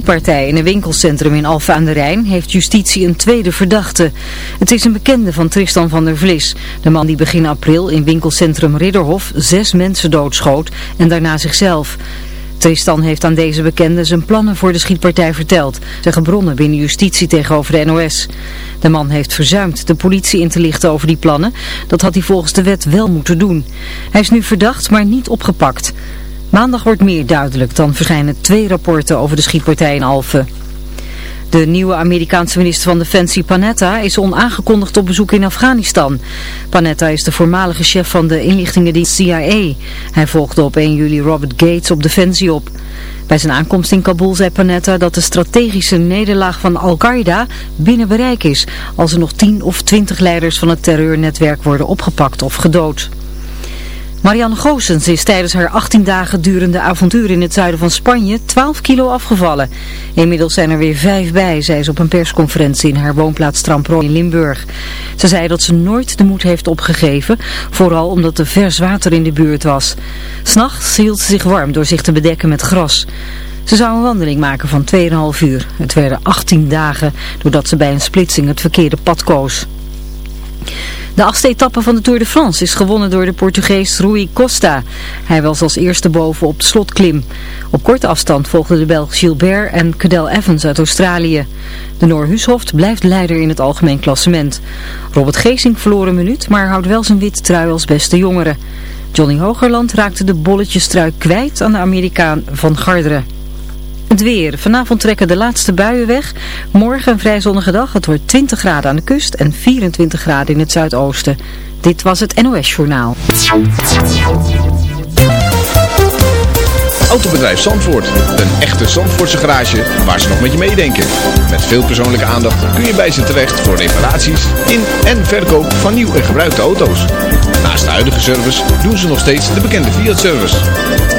schietpartij in een winkelcentrum in Alphen aan de Rijn heeft justitie een tweede verdachte. Het is een bekende van Tristan van der Vlis, de man die begin april in winkelcentrum Ridderhof zes mensen doodschoot en daarna zichzelf. Tristan heeft aan deze bekende zijn plannen voor de schietpartij verteld, zeggen bronnen binnen justitie tegenover de NOS. De man heeft verzuimd de politie in te lichten over die plannen, dat had hij volgens de wet wel moeten doen. Hij is nu verdacht, maar niet opgepakt. Maandag wordt meer duidelijk, dan verschijnen twee rapporten over de schietpartij in Alphen. De nieuwe Amerikaanse minister van Defensie Panetta is onaangekondigd op bezoek in Afghanistan. Panetta is de voormalige chef van de inlichtingendienst CIA. Hij volgde op 1 juli Robert Gates op Defensie op. Bij zijn aankomst in Kabul zei Panetta dat de strategische nederlaag van Al-Qaeda binnen bereik is... als er nog 10 of 20 leiders van het terreurnetwerk worden opgepakt of gedood. Marianne Goossens is tijdens haar 18 dagen durende avontuur in het zuiden van Spanje 12 kilo afgevallen. Inmiddels zijn er weer vijf bij, zei ze op een persconferentie in haar woonplaats Tramprooi in Limburg. Ze zei dat ze nooit de moed heeft opgegeven, vooral omdat er vers water in de buurt was. S'nachts hield ze zich warm door zich te bedekken met gras. Ze zou een wandeling maken van 2,5 uur. Het werden 18 dagen doordat ze bij een splitsing het verkeerde pad koos. De achtste etappe van de Tour de France is gewonnen door de Portugees Rui Costa. Hij was als eerste boven op de slotklim. Op korte afstand volgden de Belg Gilbert en Cadel Evans uit Australië. De Noor Hushoft blijft leider in het algemeen klassement. Robert Geesink verloor een minuut, maar houdt wel zijn witte trui als beste jongere. Johnny Hogerland raakte de bolletjestrui kwijt aan de Amerikaan van Garderen. Het weer. Vanavond trekken de laatste buien weg. Morgen een vrij zonnige dag. Het wordt 20 graden aan de kust en 24 graden in het zuidoosten. Dit was het NOS Journaal. Autobedrijf Zandvoort. Een echte Zandvoortse garage waar ze nog met je meedenken. Met veel persoonlijke aandacht kun je bij ze terecht voor reparaties in en verkoop van nieuw en gebruikte auto's. Naast de huidige service doen ze nog steeds de bekende Fiat-service.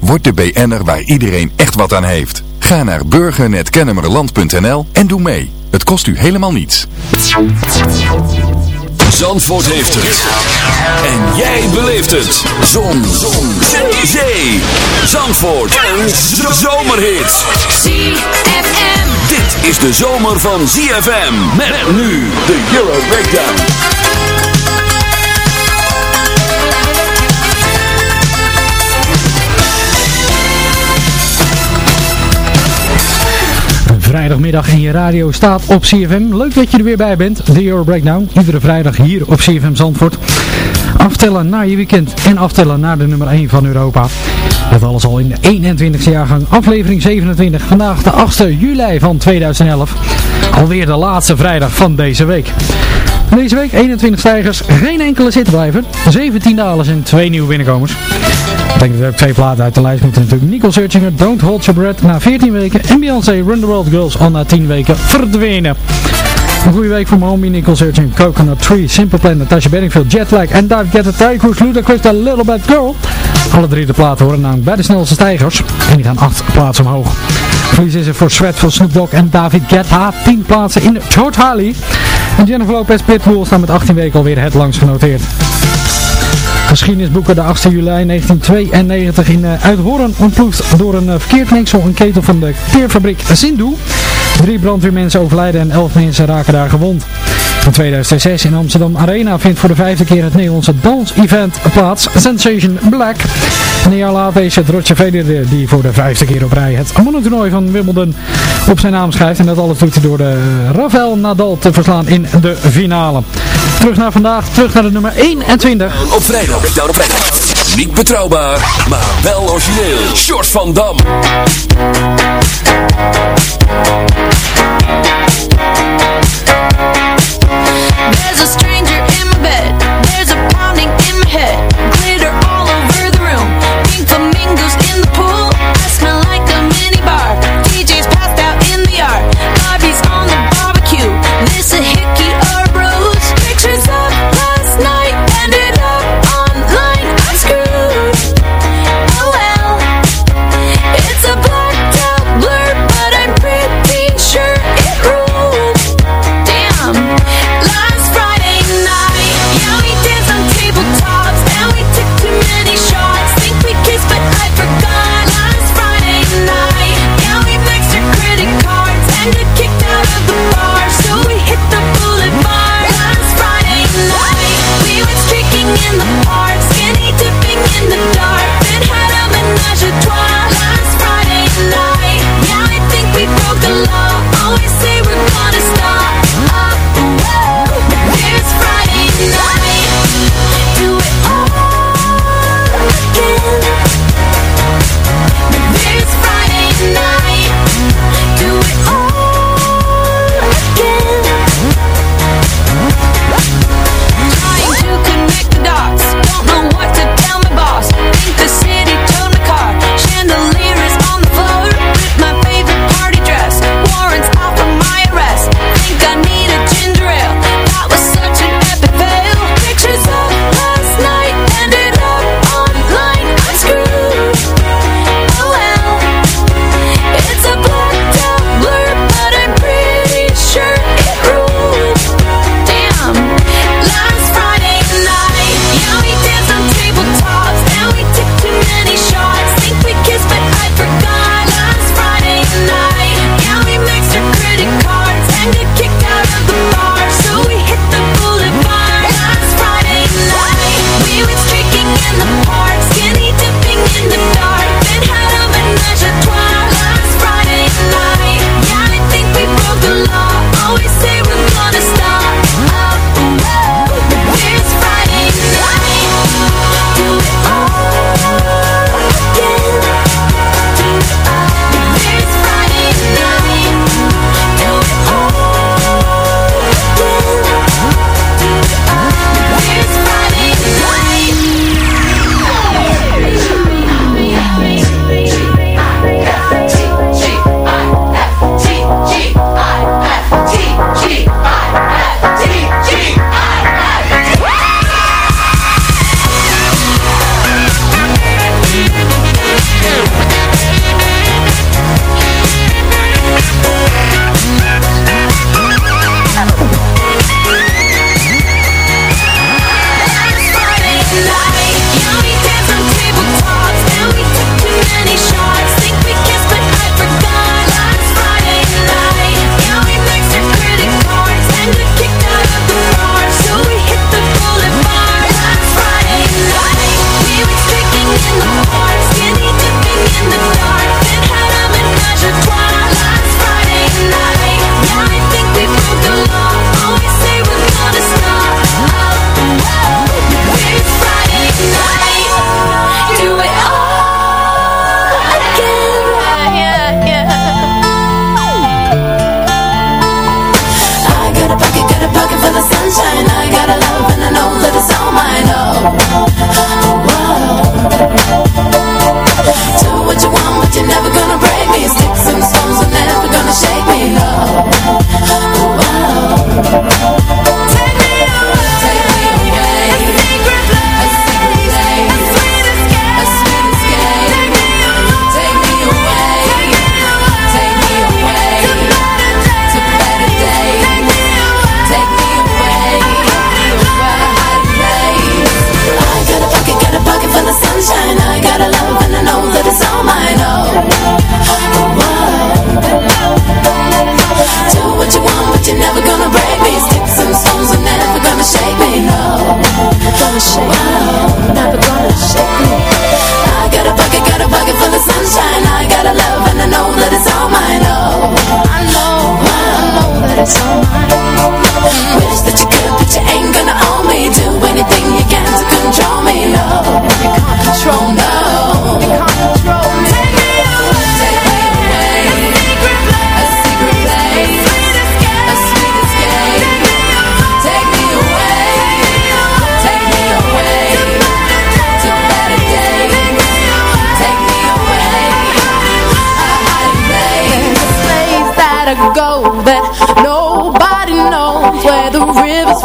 Word de BN'er waar iedereen echt wat aan heeft. Ga naar burgernetkennemerland.nl en doe mee. Het kost u helemaal niets. Zandvoort heeft het. En jij beleeft het. Zon. Zon. Zee. Zee. Zandvoort. Een zomerhit. ZFM. Dit is de zomer van ZFM. Met nu de Euro Breakdown. Vrijdagmiddag en je radio staat op CFM. Leuk dat je er weer bij bent. De Euro Breakdown. Iedere vrijdag hier op CFM Zandvoort. Aftellen naar je weekend en aftellen naar de nummer 1 van Europa. Dat alles al in de 21ste jaargang. Aflevering 27. Vandaag de 8e juli van 2011. Alweer de laatste vrijdag van deze week. Deze week 21 stijgers, geen enkele zittenblijver. 17 dalers en twee nieuwe binnenkomers. Ik denk dat er ook twee platen uit de lijst moeten natuurlijk. Nicole Searchinger, Don't Hold Your Breath na 14 weken. En Beyoncé, Run the World Girls al na 10 weken verdwenen. Een goede week voor mijn homie Nicole Searching, Coconut Tree, Simple Plan, Natasha Bedingfield, Jetlag en Dive Get Cruise, Ludacris, The Little Bad Girl. Alle drie de platen horen namelijk bij de snelste stijgers. En die gaan 8 plaatsen omhoog. Verlies is er voor Sweat van Snoop Dogg en David Guetta. 10 plaatsen in de Harley. En Jennifer Lopez Pitbull staan met 18 weken alweer het langst genoteerd. Geschiedenisboeken de 8 juli 1992 in uh, Uithoorn ontploegd door een uh, verkeerd mengsel een ketel van de teerfabriek Zindu. Drie brandweermensen overlijden en elf mensen raken daar gewond van 2006 in Amsterdam Arena vindt voor de vijfde keer het Nederlandse dans-event plaats, Sensation Black. Een jaar later is het Roger Federer die voor de vijfde keer op rij het mannentoernooi van Wimbledon op zijn naam schrijft. En dat alles doet door de Rafael Nadal te verslaan in de finale. Terug naar vandaag, terug naar de nummer 21. Op vrijdag, op vrijdag. Niet betrouwbaar, maar wel origineel. Short van Dam. a strange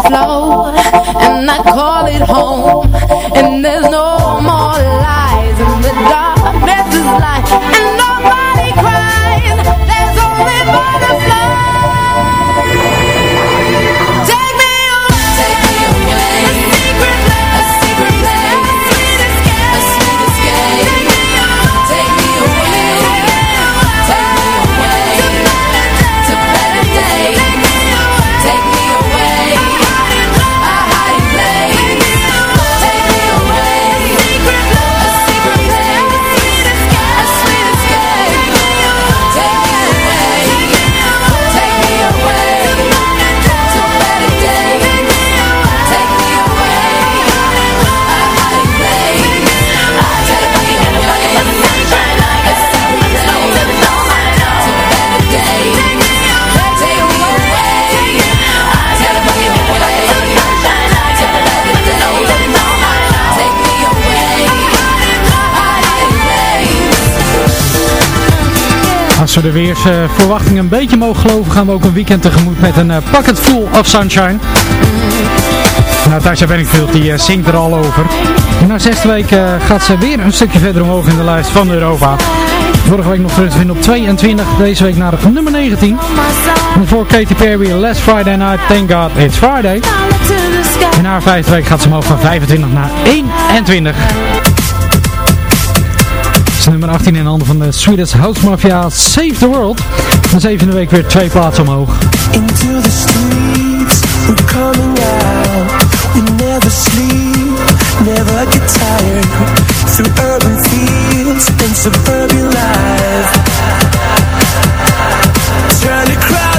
flow And I call it home we de weersverwachting een beetje mogen geloven, gaan we ook een weekend tegemoet met een eh, pocket full of sunshine. Natasha Benningfield die eh, zingt er al over. Na zesde week eh, gaat ze weer een stukje verder omhoog in de lijst van Europa. Vorige week nog terug te vinden op 22, deze week naar nummer 19. En voor Katy Perry, Last Friday Night, Thank God It's Friday. En na vijfde week gaat ze omhoog van 25 naar 21. Nummer 18 in handen van de Swedish House Mafia Save the World. De zevende week weer twee plaatsen omhoog. Into the streets, we're coming out. We never sleep, never get tired. Through urban fields and suburban life. Turn the crowd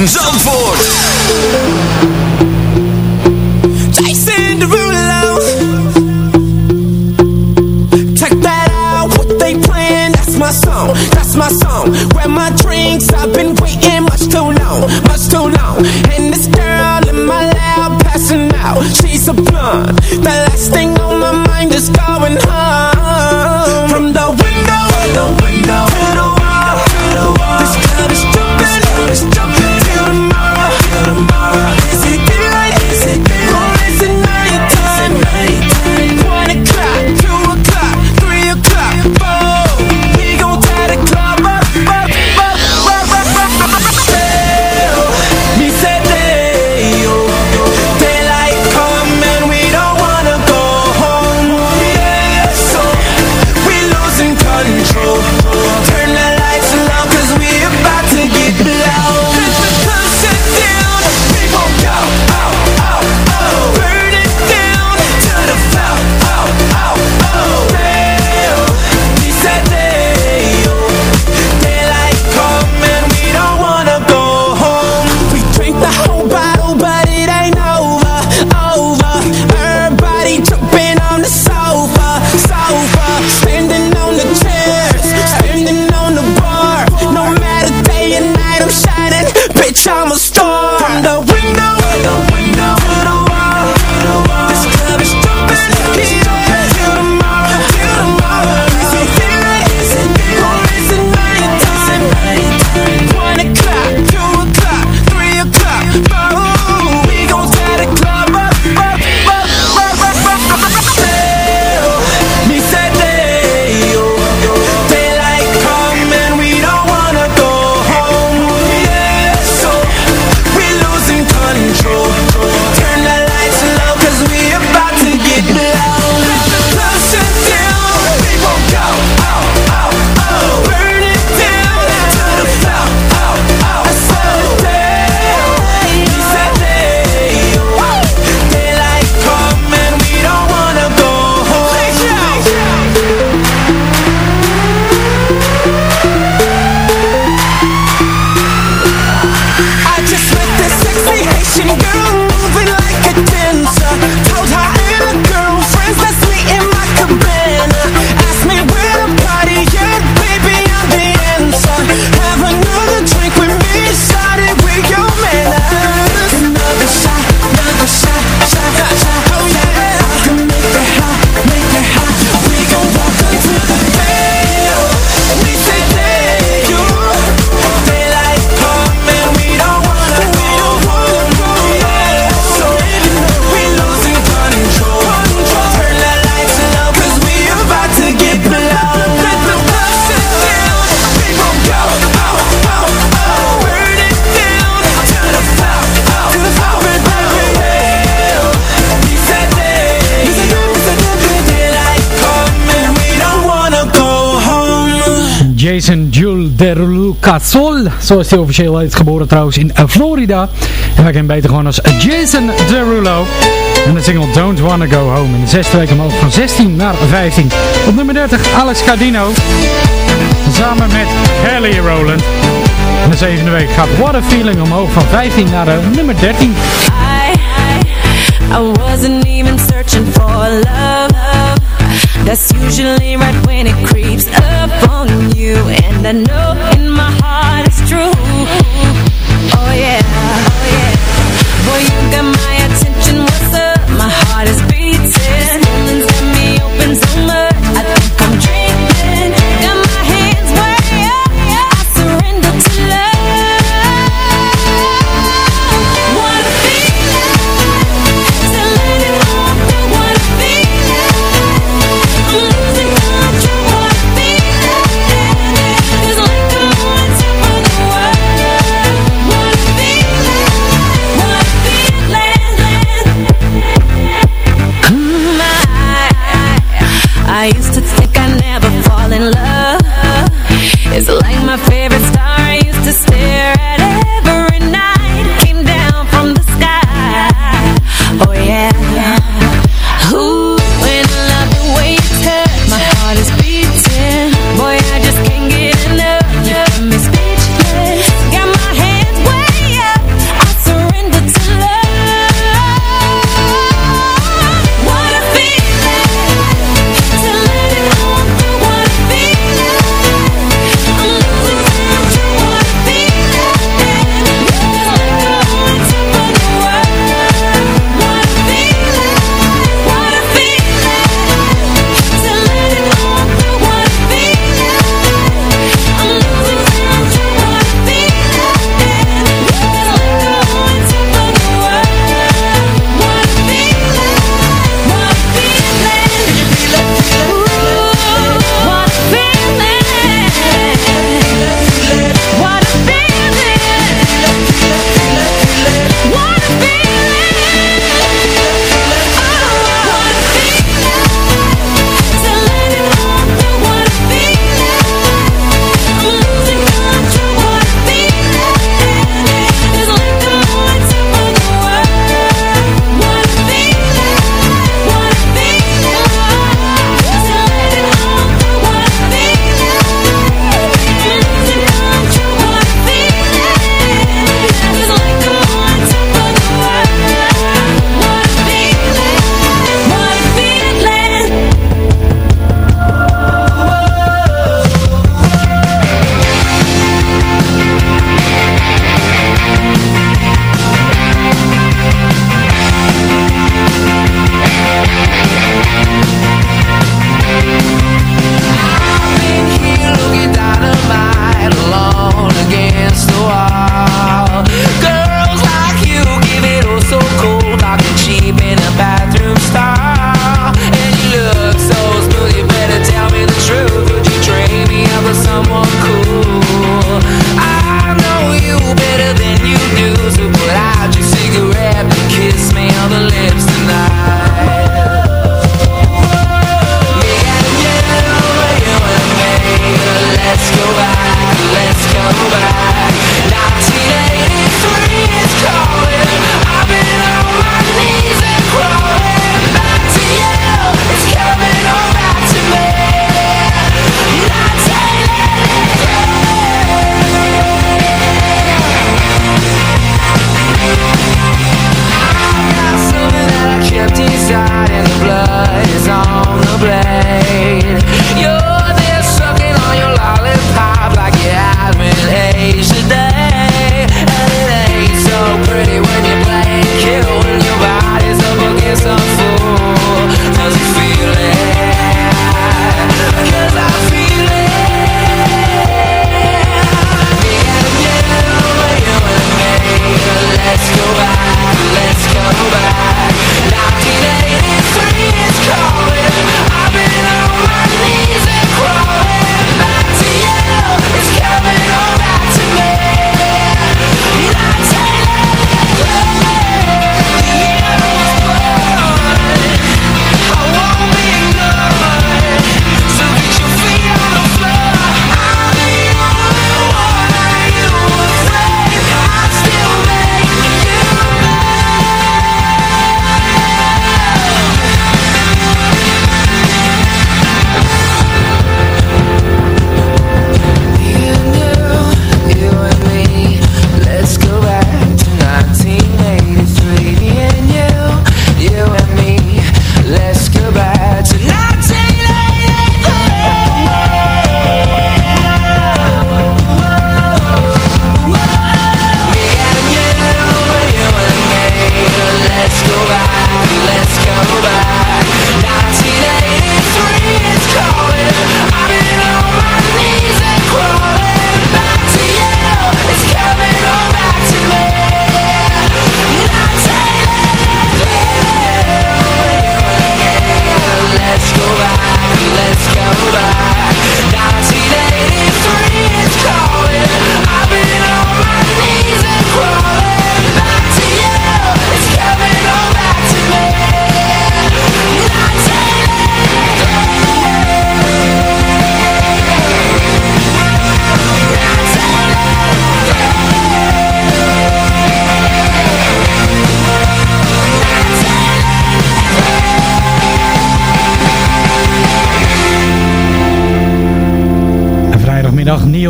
ZFM Zandvoort. Sol, zoals hij officieel heet, geboren trouwens in Florida. En wij kennen beter gewoon als Jason Derulo. En de single Don't Wanna Go Home in de zesde week omhoog van 16 naar 15. Op nummer 30 Alex Cardino, samen met Kelly Rowland. En de zevende week gaat What a Feeling omhoog van 15 naar de nummer 13. I, wasn't even searching for love. That's usually right when it creeps up you And I know yeah,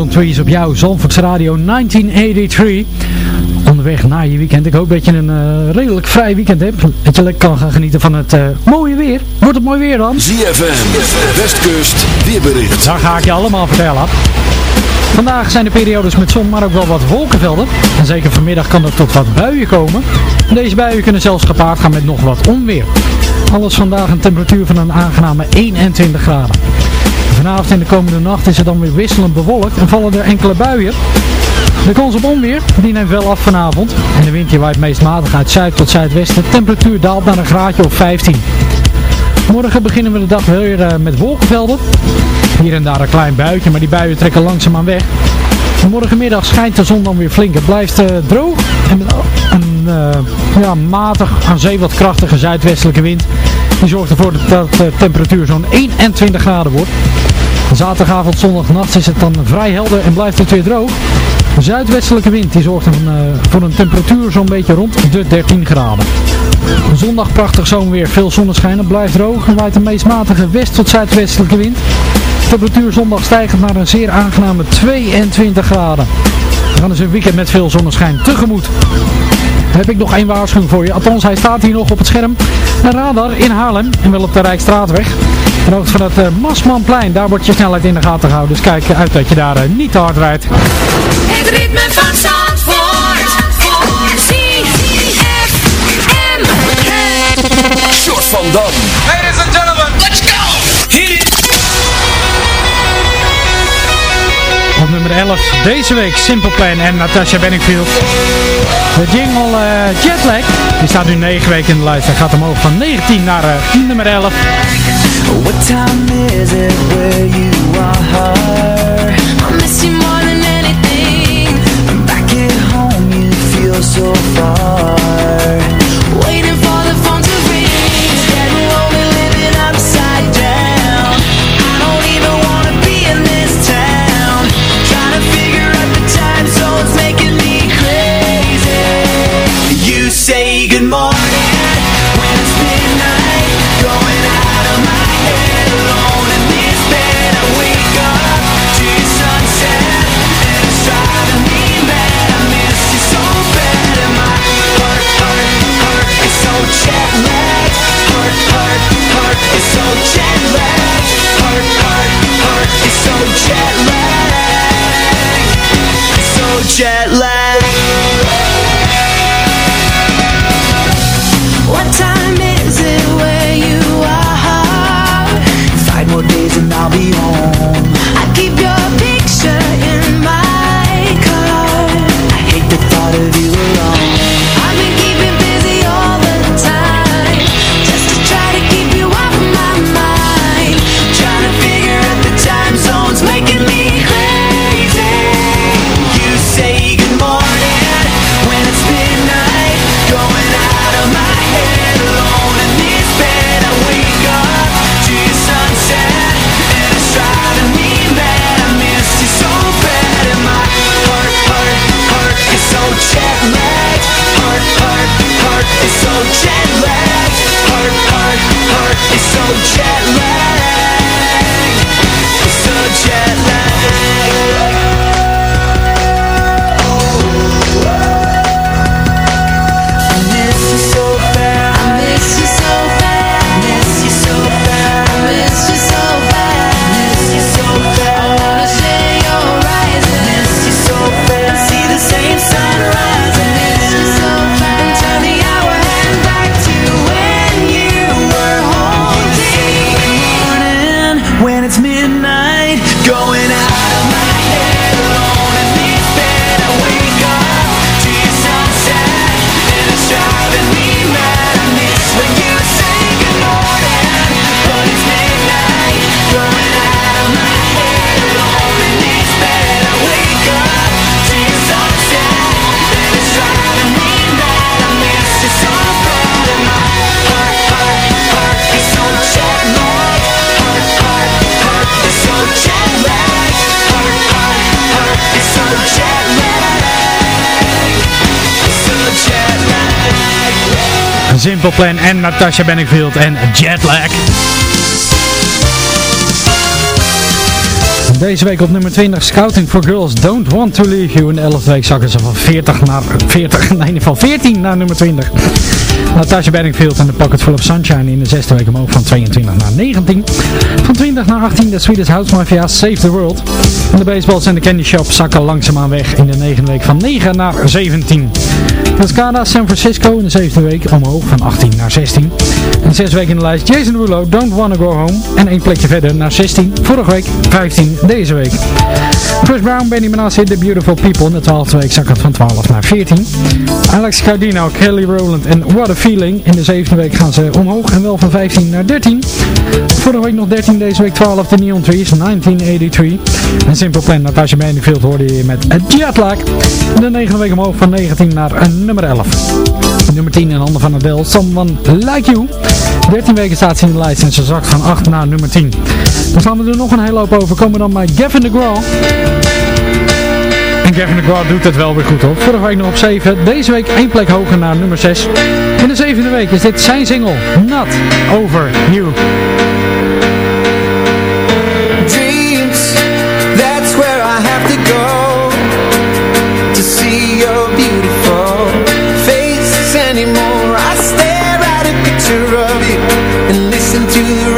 Neon Trees op jou, Zandvoorts Radio 1983. Onderweg naar je weekend. Ik hoop dat je een eh, redelijk vrij weekend hebt. Dat je lekker kan gaan genieten van het eh, mooie weer. Wordt het mooi weer dan? ZFM, Westkust, weerbericht. Dat ga ik je allemaal vertellen. Vandaag zijn er periodes met zon, maar ook wel wat wolkenvelden. En zeker vanmiddag kan er tot wat buien komen. En deze buien kunnen zelfs gepaard gaan met nog wat onweer. Alles vandaag een temperatuur van een aangename 21 graden. Vanavond en de komende nacht is het dan weer wisselend bewolkt en vallen er enkele buien. De kans op onweer, die neemt wel af vanavond. En de wind die waait meest matig uit zuid tot zuidwesten. De temperatuur daalt naar een graadje of 15. Morgen beginnen we de dag weer eh, met wolkenvelden. Hier en daar een klein buitje, maar die buien trekken langzaamaan weg. Morgenmiddag schijnt de zon dan weer flink. Het blijft eh, droog en met een eh, ja, matig aan zee wat krachtige zuidwestelijke wind. Die zorgt ervoor dat de temperatuur zo'n 21 graden wordt. Zaterdagavond, zondagnacht is het dan vrij helder en blijft het weer droog. De zuidwestelijke wind die zorgt dan, eh, voor een temperatuur zo'n beetje rond de 13 graden. Zondag prachtig zomerweer, veel zonneschijn, het blijft droog en waait een meest matige west- tot zuidwestelijke wind. De temperatuur zondag stijgt naar een zeer aangename 22 graden. We gaan dus een weekend met veel zonneschijn tegemoet. Heb ik nog één waarschuwing voor je. Althans, hij staat hier nog op het scherm. Een radar in Haarlem en wel op de Rijkstraatweg. En ook van het uh, Masmanplein, daar wordt je snelheid in de gaten gehouden. Dus kijk uit dat je daar eh, niet te hard rijdt. Het ritme van Zandvoort. Short van Dam. Nummer 11 deze week Simple Plan en Natasha Benningfield. De jingle eh, Jetlag, die staat nu 9 weken in de lijst. Hij gaat omhoog van 19 naar eh, nummer 11. What time is it where you are? I miss you more than anything Back at home you feel so far Simple Plan en Natasha Benningfield en Jetlag. Deze week op nummer 20 Scouting for Girls Don't Want to Leave You. In de 11e week zakken ze van 40 naar 40, nee van 14 naar nummer 20. Natasha Bedingfield en The Pocket Full of Sunshine in de zesde week omhoog van 22 naar 19. Van 20 naar 18 de Swedish House Mafia Save the World. En de baseballs en de candy shop zakken langzaamaan weg in de negende week van 9 naar 17. Cascada San Francisco in de zevende week omhoog van 18 naar 16. En zes weken in de lijst Jason Derulo Don't Wanna Go Home. En één plekje verder naar 16. Vorige week 15 deze week. Chris Brown, Benny Benassi, The Beautiful People. In de twaalfde week zak het van 12 naar 14. Alex Cardino, Kelly Rowland en What a Feeling. In de zevende week gaan ze omhoog en wel van 15 naar 13. Vorige week nog 13, deze week 12. The Neon Trees, 1983. En Simple Plan, Natasha Bedingfield hoorde je met Jetlag. De negende week omhoog van 19 naar nummer 11. Nummer 10 in handen van Adele, Someone Like You. 13 weken staat ze in de lijst en ze zakt van 8 naar nummer 10. Dan gaan we er nog een hele hoop over. Komen dan bij Gavin DeGraw. En Gavin DeGraw doet het wel weer goed hoor. Vorige week nog op 7. Deze week één plek hoger naar nummer 6. In de zevende week is dit zijn single Not Over You. dreams. That's where I have to go to see your beautiful face anymore. I stare at a picture of you and listen to the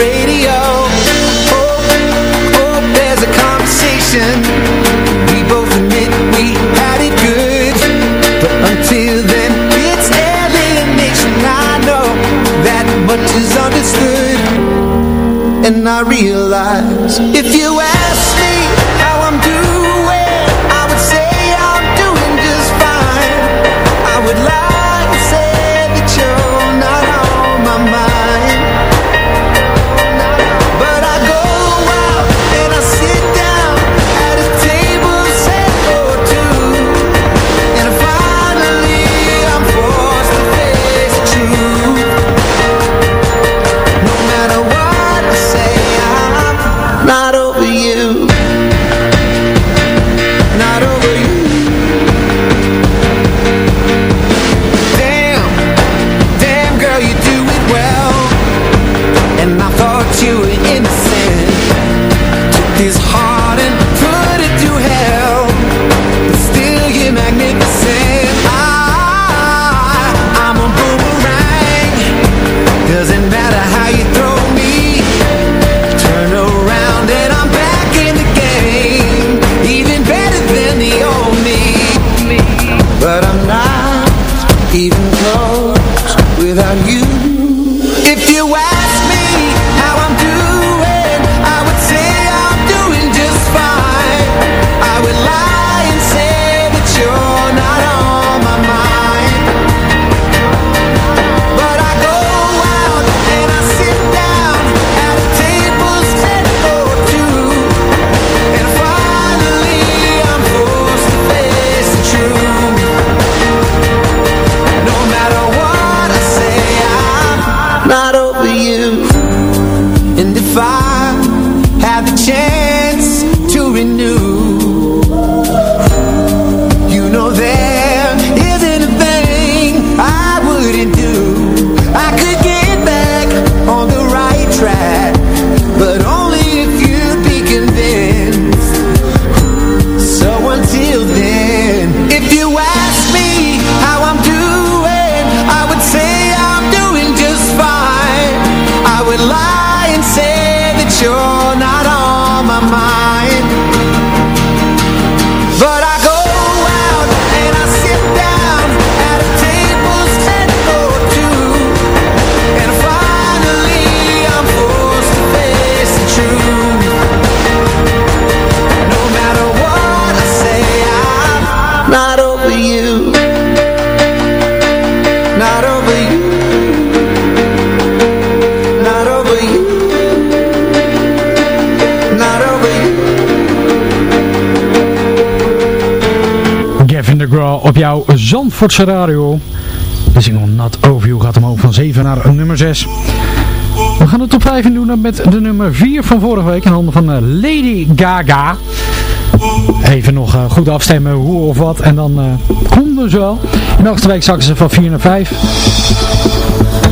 if you ask Zandvoortse radio. De single Not Over You gaat omhoog van 7 naar nummer 6. We gaan de top 5 in doen met de nummer 4 van vorige week in handen van eh, Lady Gaga. Even nog eh, goed afstemmen hoe of wat en dan uh, konden ze wel. In de week zakken ze van 4 naar 5.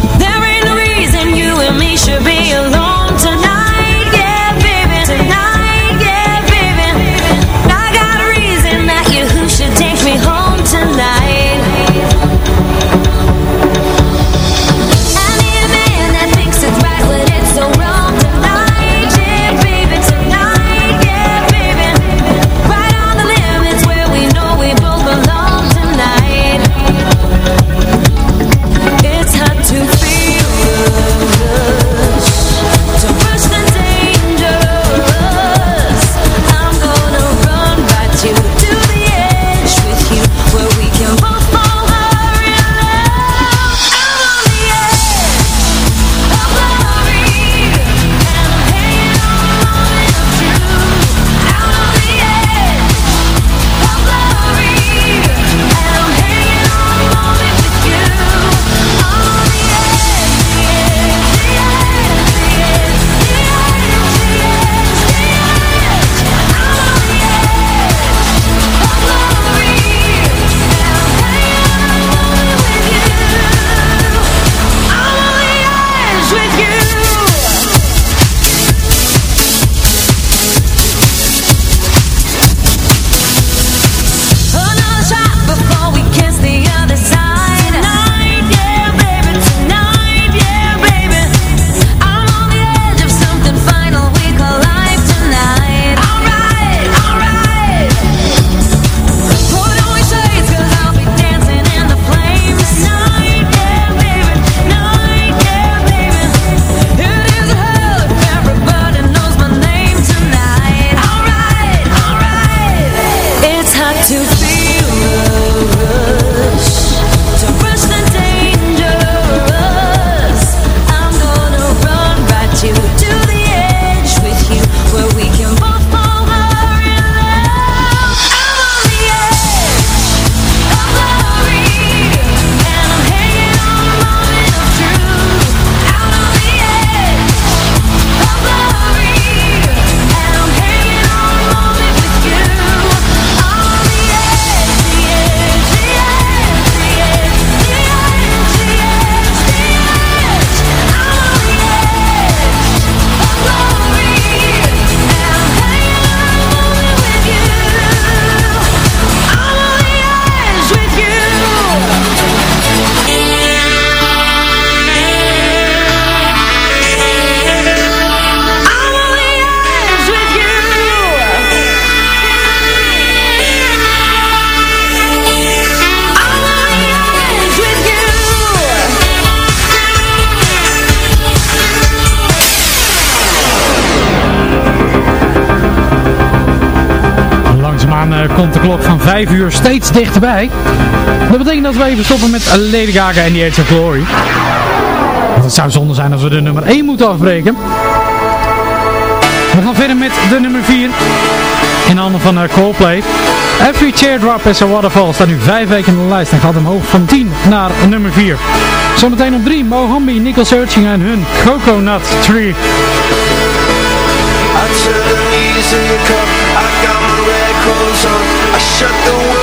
uur steeds dichterbij. Dat betekent dat we even stoppen met Lady Gaga en die Age of Glory. Want het zou zonde zijn als we de nummer 1 moeten afbreken. We gaan verder met de nummer 4. In handen van eh, Coldplay. Every chair drop is a Waterfall staat nu 5 weken in de lijst en gaat omhoog van 10 naar nummer 4. Zometeen op 3, Mohambi, Nickel Searching en hun Coconut Tree shut the world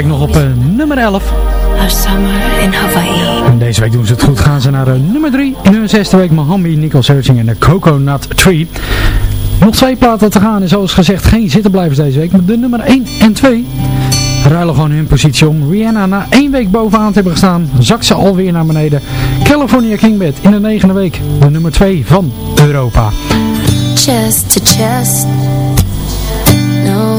week nog op eh, nummer 11. In Hawaii. En deze week doen ze het goed. Gaan ze naar eh, nummer 3. In hun zesde week Mohammed, Nicole Searching en de Coconut Tree. Nog twee platen te gaan en zoals gezegd geen zittenblijvers deze week. Maar de nummer 1 en 2 ruilen gewoon hun positie om. Rihanna na één week bovenaan te hebben gestaan, Zak ze alweer naar beneden. California Kingbed in de negende week, de nummer 2 van Europa. Chest to chest.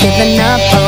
giving up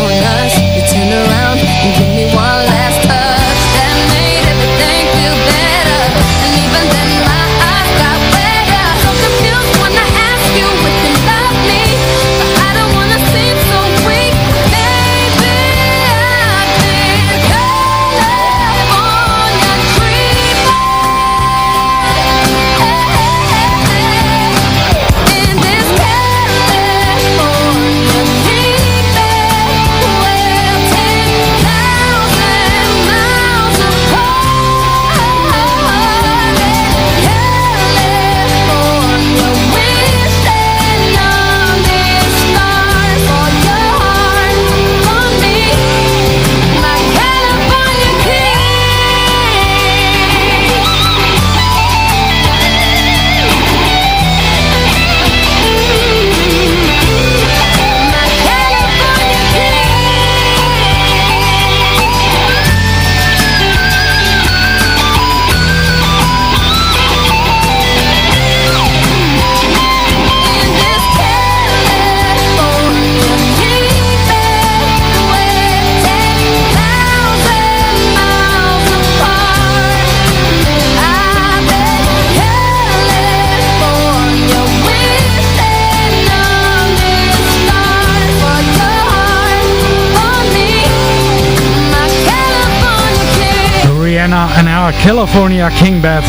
California King Bad.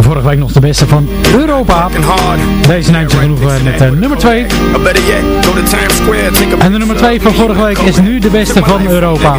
Vorige week nog de beste van Europa. Deze neemt ze genoeg eh, met de nummer 2. En de nummer 2 van vorige week is nu de beste van Europa.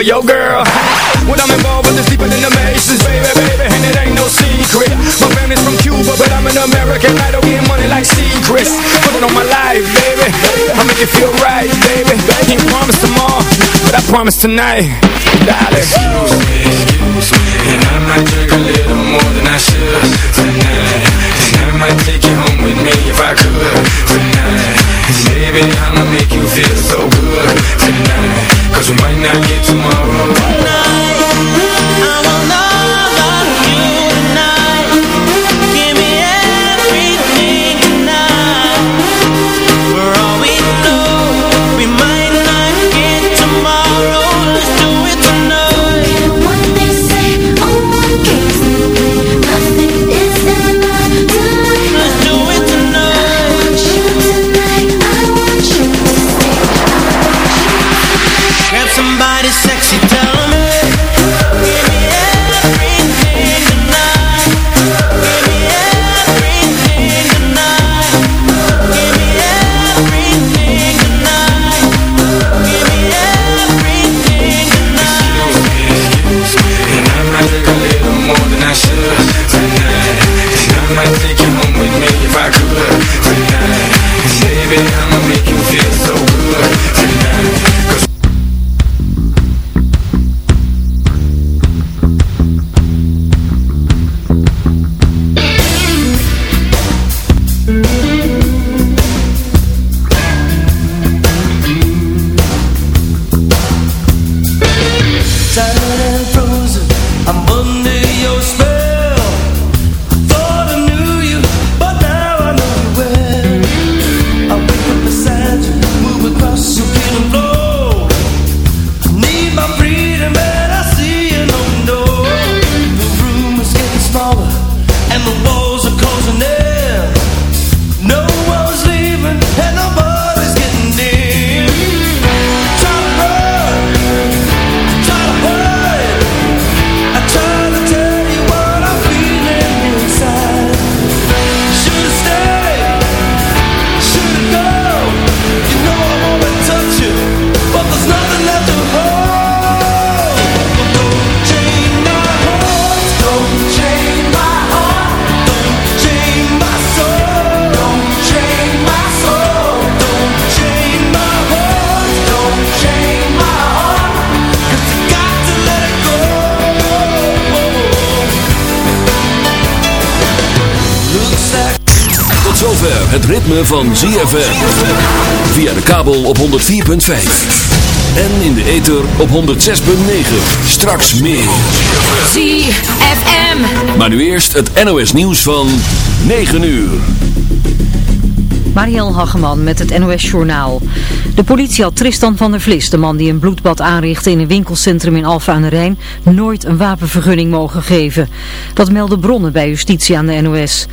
of your girl. When I'm involved with this deeper than the Masons, baby, baby, and it ain't no secret. My family's from Cuba, but I'm an American. I don't get money like secrets. Put it on my life, baby. I make it feel right, baby. Can't promise tomorrow, but I promise tonight. Darling. Excuse me, excuse me. And I might drink a little more than I should tonight. Might take you home with me if I could tonight. And baby, I'ma make you feel so good tonight. Cause we might not get tomorrow. Give op 104.5. En in de ether op 106.9. Straks meer. ZFM. Maar nu eerst het NOS nieuws van 9 uur. Mariel Hageman met het NOS Journaal. De politie had Tristan van der Vlis, de man die een bloedbad aanrichtte in een winkelcentrum in Alfa aan de Rijn, nooit een wapenvergunning mogen geven. Dat melden bronnen bij justitie aan de NOS.